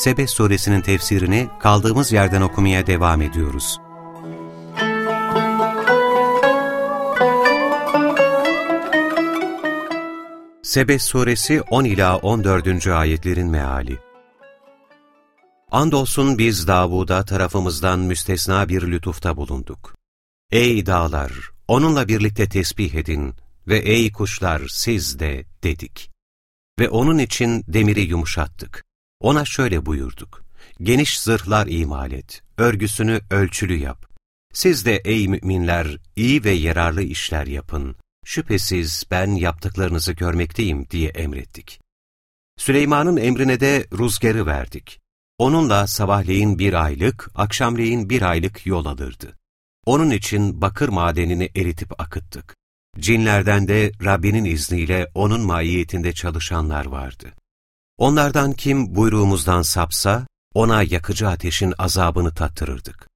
Sebe suresinin tefsirini kaldığımız yerden okumaya devam ediyoruz. Sebe suresi 10 ila 14. ayetlerin meali. Andolsun biz Davud'a tarafımızdan müstesna bir lütufta bulunduk. Ey dağlar, onunla birlikte tesbih edin ve ey kuşlar siz de dedik. Ve onun için demiri yumuşattık. Ona şöyle buyurduk. Geniş zırhlar imal et, örgüsünü ölçülü yap. Siz de ey müminler iyi ve yararlı işler yapın. Şüphesiz ben yaptıklarınızı görmekteyim diye emrettik. Süleyman'ın emrine de rüzgarı verdik. Onunla sabahleyin bir aylık, akşamleyin bir aylık yol alırdı. Onun için bakır madenini eritip akıttık. Cinlerden de Rabbinin izniyle onun maiyetinde çalışanlar vardı. Onlardan kim buyruğumuzdan sapsa, ona yakıcı ateşin azabını tattırırdık.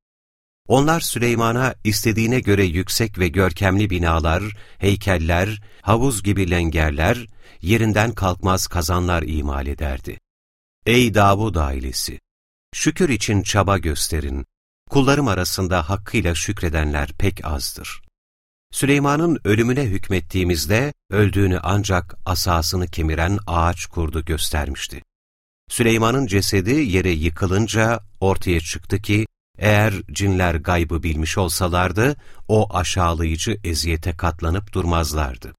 Onlar Süleyman'a istediğine göre yüksek ve görkemli binalar, heykeller, havuz gibi lengerler, yerinden kalkmaz kazanlar imal ederdi. Ey Davud ailesi! Şükür için çaba gösterin. Kullarım arasında hakkıyla şükredenler pek azdır. Süleyman'ın ölümüne hükmettiğimizde öldüğünü ancak asasını kemiren ağaç kurdu göstermişti. Süleyman'ın cesedi yere yıkılınca ortaya çıktı ki eğer cinler gaybı bilmiş olsalardı o aşağılayıcı eziyete katlanıp durmazlardı.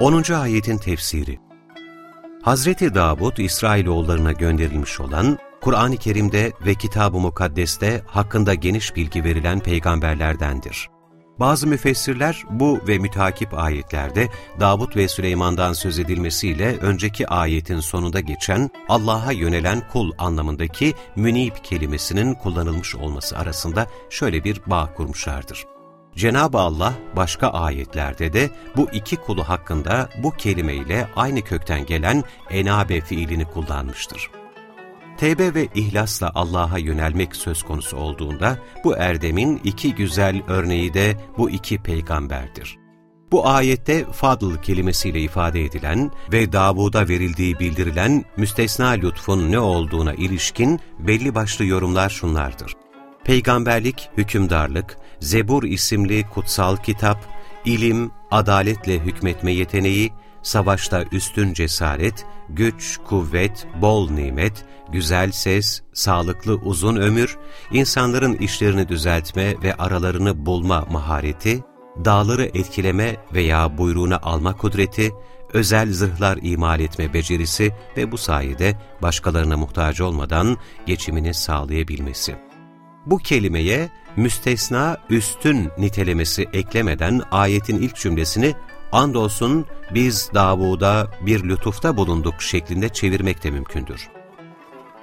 10. ayetin tefsiri Hazreti Davud İsrailoğullarına gönderilmiş olan Kur'an-ı Kerim'de ve Kitab-ı Mukaddes'te hakkında geniş bilgi verilen peygamberlerdendir. Bazı müfessirler bu ve mütakip ayetlerde Davut ve Süleyman'dan söz edilmesiyle önceki ayetin sonunda geçen Allah'a yönelen kul anlamındaki münib kelimesinin kullanılmış olması arasında şöyle bir bağ kurmuşlardır. Cenab-ı Allah başka ayetlerde de bu iki kulu hakkında bu kelimeyle aynı kökten gelen enabe fiilini kullanmıştır. Tevbe ve ihlasla Allah'a yönelmek söz konusu olduğunda bu erdemin iki güzel örneği de bu iki peygamberdir. Bu ayette fadl kelimesiyle ifade edilen ve Davud'a verildiği bildirilen müstesna lütfun ne olduğuna ilişkin belli başlı yorumlar şunlardır. Peygamberlik, hükümdarlık, Zebur isimli kutsal kitap, ilim, adaletle hükmetme yeteneği, savaşta üstün cesaret, güç, kuvvet, bol nimet, güzel ses, sağlıklı uzun ömür, insanların işlerini düzeltme ve aralarını bulma mahareti, dağları etkileme veya buyruğuna alma kudreti, özel zırhlar imal etme becerisi ve bu sayede başkalarına muhtaç olmadan geçimini sağlayabilmesi. Bu kelimeye müstesna üstün nitelemesi eklemeden ayetin ilk cümlesini andolsun biz Davud'a bir lütufta bulunduk şeklinde çevirmek de mümkündür.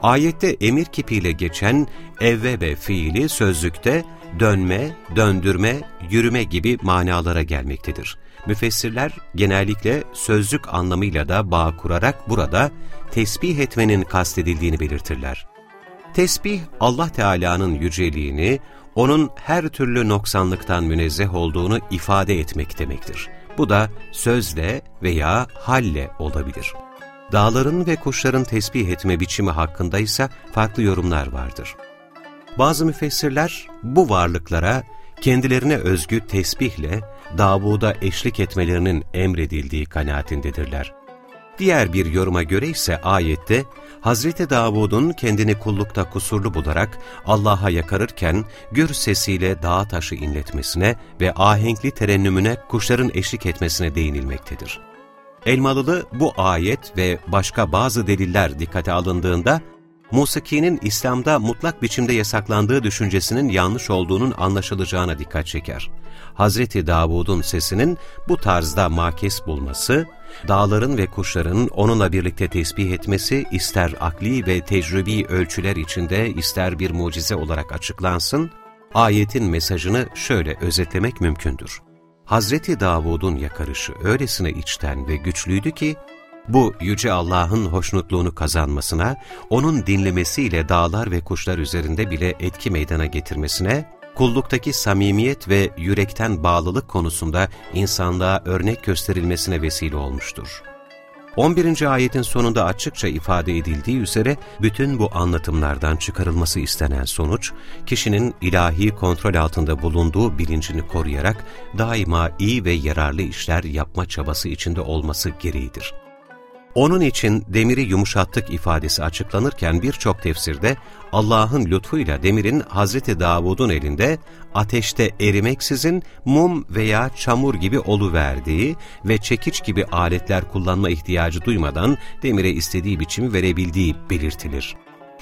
Ayette emir kipiyle geçen evvebe fiili sözlükte dönme, döndürme, yürüme gibi manalara gelmektedir. Müfessirler genellikle sözlük anlamıyla da bağ kurarak burada tesbih etmenin kastedildiğini belirtirler. Tesbih, Allah Teala'nın yüceliğini, O'nun her türlü noksanlıktan münezzeh olduğunu ifade etmek demektir. Bu da sözle veya halle olabilir. Dağların ve kuşların tesbih etme biçimi hakkında ise farklı yorumlar vardır. Bazı müfessirler bu varlıklara kendilerine özgü tesbihle Davud'a eşlik etmelerinin emredildiği kanaatindedirler. Diğer bir yoruma göre ise ayette Hazreti Davud'un kendini kullukta kusurlu bularak Allah'a yakarırken gür sesiyle dağ taşı inletmesine ve ahenkli terennümüne kuşların eşlik etmesine değinilmektedir. Elmalılı bu ayet ve başka bazı deliller dikkate alındığında musikinin İslam'da mutlak biçimde yasaklandığı düşüncesinin yanlış olduğunun anlaşılacağına dikkat çeker. Hazreti Davud'un sesinin bu tarzda makes bulması, dağların ve kuşların onunla birlikte tesbih etmesi ister akli ve tecrübi ölçüler içinde ister bir mucize olarak açıklansın, ayetin mesajını şöyle özetlemek mümkündür. Hazreti Davud'un yakarışı öylesine içten ve güçlüydü ki, bu Yüce Allah'ın hoşnutluğunu kazanmasına, O'nun dinlemesiyle dağlar ve kuşlar üzerinde bile etki meydana getirmesine, kulluktaki samimiyet ve yürekten bağlılık konusunda insanlığa örnek gösterilmesine vesile olmuştur. 11. ayetin sonunda açıkça ifade edildiği üzere bütün bu anlatımlardan çıkarılması istenen sonuç, kişinin ilahi kontrol altında bulunduğu bilincini koruyarak daima iyi ve yararlı işler yapma çabası içinde olması gereğidir. Onun için demiri yumuşattık ifadesi açıklanırken birçok tefsirde Allah'ın lütfuyla demirin Hazreti Davud'un elinde ateşte erimeksizin mum veya çamur gibi oluverdiği ve çekiç gibi aletler kullanma ihtiyacı duymadan demire istediği biçimi verebildiği belirtilir.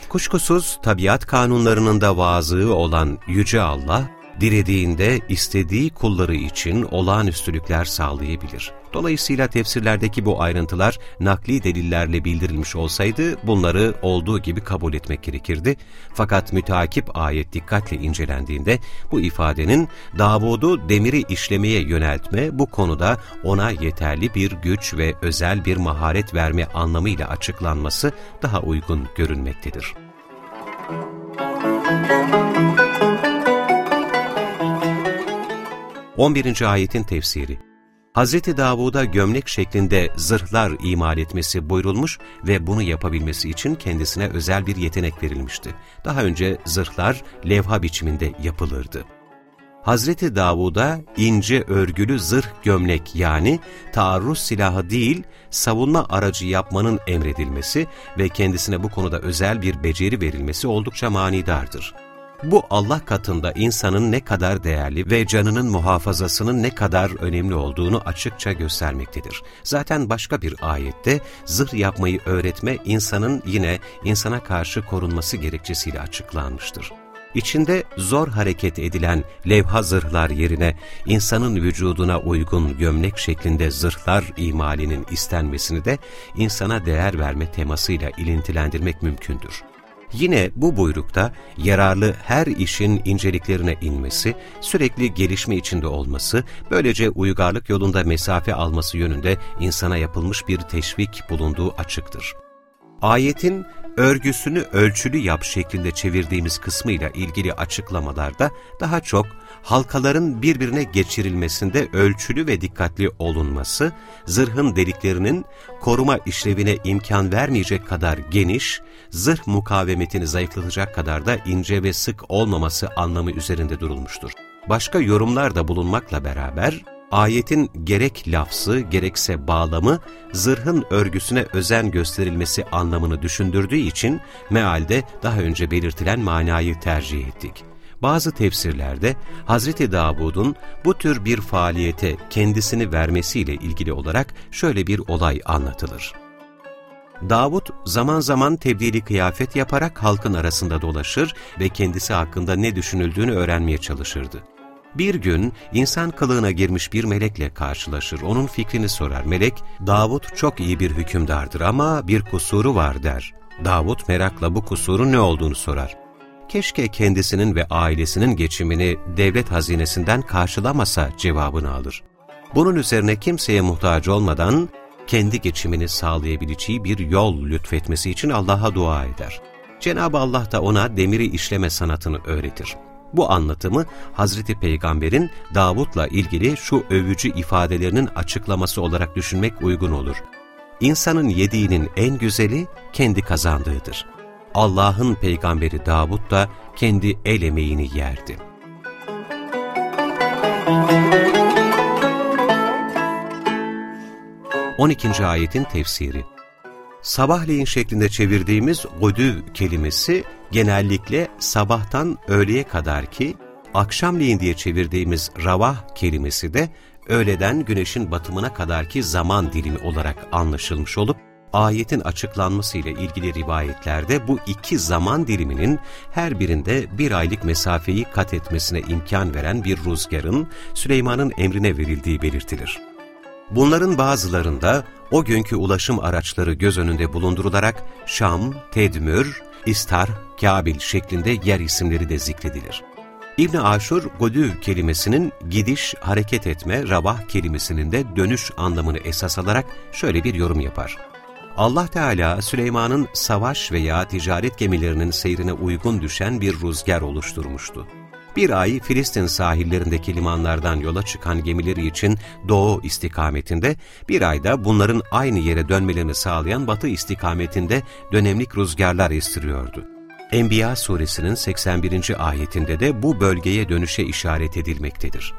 Kuşkusuz tabiat kanunlarının da vazığı olan Yüce Allah, dilediğinde istediği kulları için olağanüstülükler sağlayabilir. Dolayısıyla tefsirlerdeki bu ayrıntılar nakli delillerle bildirilmiş olsaydı bunları olduğu gibi kabul etmek gerekirdi. Fakat müteakip ayet dikkatle incelendiğinde bu ifadenin Davud'u demiri işlemeye yöneltme bu konuda ona yeterli bir güç ve özel bir maharet verme anlamıyla açıklanması daha uygun görünmektedir. Müzik 11. ayetin tefsiri Hz. Davud'a gömlek şeklinde zırhlar imal etmesi buyurulmuş ve bunu yapabilmesi için kendisine özel bir yetenek verilmişti. Daha önce zırhlar levha biçiminde yapılırdı. Hazreti Davud'a ince örgülü zırh gömlek yani taarruz silahı değil, savunma aracı yapmanın emredilmesi ve kendisine bu konuda özel bir beceri verilmesi oldukça manidardır. Bu Allah katında insanın ne kadar değerli ve canının muhafazasının ne kadar önemli olduğunu açıkça göstermektedir. Zaten başka bir ayette zırh yapmayı öğretme insanın yine insana karşı korunması gerekçesiyle açıklanmıştır. İçinde zor hareket edilen levha zırhlar yerine insanın vücuduna uygun gömlek şeklinde zırhlar imalinin istenmesini de insana değer verme temasıyla ilintilendirmek mümkündür. Yine bu buyrukta yararlı her işin inceliklerine inmesi, sürekli gelişme içinde olması, böylece uygarlık yolunda mesafe alması yönünde insana yapılmış bir teşvik bulunduğu açıktır. Ayetin örgüsünü ölçülü yap şeklinde çevirdiğimiz kısmıyla ilgili açıklamalarda daha çok halkaların birbirine geçirilmesinde ölçülü ve dikkatli olunması, zırhın deliklerinin koruma işlevine imkan vermeyecek kadar geniş, zırh mukavemetini zayıflatacak kadar da ince ve sık olmaması anlamı üzerinde durulmuştur. Başka yorumlar da bulunmakla beraber, ayetin gerek lafzı gerekse bağlamı zırhın örgüsüne özen gösterilmesi anlamını düşündürdüğü için mealde daha önce belirtilen manayı tercih ettik. Bazı tefsirlerde Hz. Davud'un bu tür bir faaliyete kendisini vermesiyle ilgili olarak şöyle bir olay anlatılır. Davud zaman zaman tebdili kıyafet yaparak halkın arasında dolaşır ve kendisi hakkında ne düşünüldüğünü öğrenmeye çalışırdı. Bir gün insan kılığına girmiş bir melekle karşılaşır, onun fikrini sorar. Melek, Davud çok iyi bir hükümdardır ama bir kusuru var der. Davud merakla bu kusurun ne olduğunu sorar. Keşke kendisinin ve ailesinin geçimini devlet hazinesinden karşılamasa cevabını alır. Bunun üzerine kimseye muhtaç olmadan kendi geçimini sağlayabileceği bir yol lütfetmesi için Allah'a dua eder. Cenab-ı Allah da ona demiri işleme sanatını öğretir. Bu anlatımı Hazreti Peygamber'in Davut'la ilgili şu övücü ifadelerinin açıklaması olarak düşünmek uygun olur. İnsanın yediğinin en güzeli kendi kazandığıdır. Allah'ın peygamberi Davud da kendi el emeğini yerdi. Müzik 12. ayetin tefsiri Sabahleyin şeklinde çevirdiğimiz gudüv kelimesi genellikle sabahtan öğleye kadar ki akşamleyin diye çevirdiğimiz ravah kelimesi de öğleden güneşin batımına kadarki zaman dilimi olarak anlaşılmış olup ayetin açıklanması ile ilgili rivayetlerde bu iki zaman diliminin her birinde bir aylık mesafeyi kat etmesine imkan veren bir rüzgarın Süleyman'ın emrine verildiği belirtilir. Bunların bazılarında o günkü ulaşım araçları göz önünde bulundurularak Şam, Tedmür, İstar, Kabil şeklinde yer isimleri de zikredilir. İbn Aşur, godüv kelimesinin gidiş, hareket etme, rabah kelimesinin de dönüş anlamını esas alarak şöyle bir yorum yapar. Allah Teala Süleyman'ın savaş veya ticaret gemilerinin seyrine uygun düşen bir rüzgar oluşturmuştu. Bir ay Filistin sahillerindeki limanlardan yola çıkan gemileri için doğu istikametinde, bir ayda bunların aynı yere dönmelerini sağlayan batı istikametinde dönemlik rüzgarlar estiriyordu. Enbiya suresinin 81. ayetinde de bu bölgeye dönüşe işaret edilmektedir.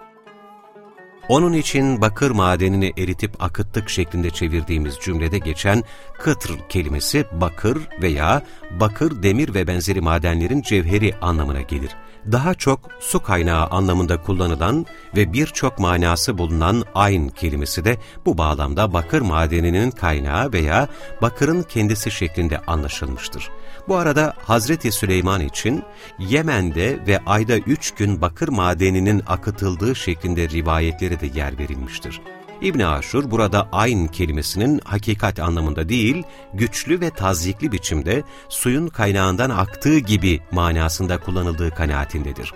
Onun için bakır madenini eritip akıttık şeklinde çevirdiğimiz cümlede geçen kıtr kelimesi bakır veya bakır, demir ve benzeri madenlerin cevheri anlamına gelir daha çok su kaynağı anlamında kullanılan ve birçok manası bulunan ayn kelimesi de bu bağlamda bakır madeninin kaynağı veya bakırın kendisi şeklinde anlaşılmıştır. Bu arada Hazreti Süleyman için Yemen'de ve ayda üç gün bakır madeninin akıtıldığı şeklinde rivayetleri de yer verilmiştir. İbn Aşur burada ayn kelimesinin hakikat anlamında değil, güçlü ve tazyikli biçimde suyun kaynağından aktığı gibi manasında kullanıldığı kanaatindedir.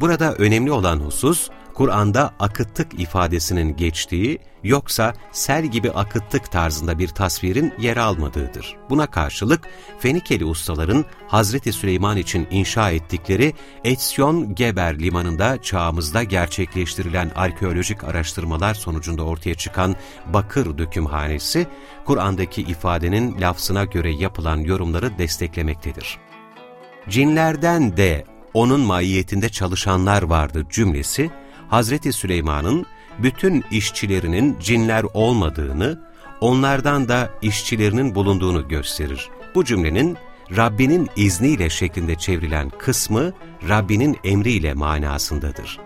Burada önemli olan husus, Kur'an'da akıttık ifadesinin geçtiği, yoksa sel gibi akıttık tarzında bir tasvirin yer almadığıdır. Buna karşılık Fenikeli ustaların Hazreti Süleyman için inşa ettikleri Etsion Geber limanında çağımızda gerçekleştirilen arkeolojik araştırmalar sonucunda ortaya çıkan bakır dökümhanesi, Kur'an'daki ifadenin lafzına göre yapılan yorumları desteklemektedir. Cinlerden de onun maiyetinde çalışanlar vardı cümlesi, Hazreti Süleyman'ın bütün işçilerinin cinler olmadığını, onlardan da işçilerinin bulunduğunu gösterir. Bu cümlenin Rabbinin izniyle şeklinde çevrilen kısmı Rabbinin emriyle manasındadır.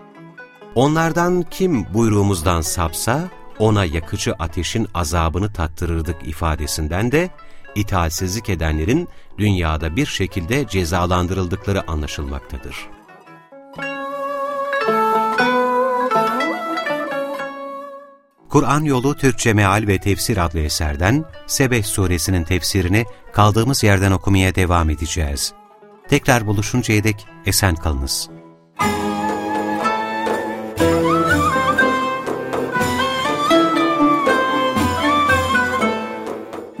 Onlardan kim buyruğumuzdan sapsa, ona yakıcı ateşin azabını tattırırdık ifadesinden de, itaatsizlik edenlerin dünyada bir şekilde cezalandırıldıkları anlaşılmaktadır. Kur'an Yolu Türkçe Meal ve Tefsir adlı eserden Sebeh suresinin tefsirini kaldığımız yerden okumaya devam edeceğiz. Tekrar buluşuncaya dek esen kalınız.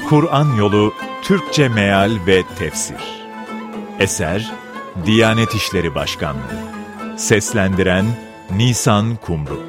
Kur'an Yolu Türkçe Meal ve Tefsir Eser Diyanet İşleri Başkanlığı Seslendiren Nisan Kumru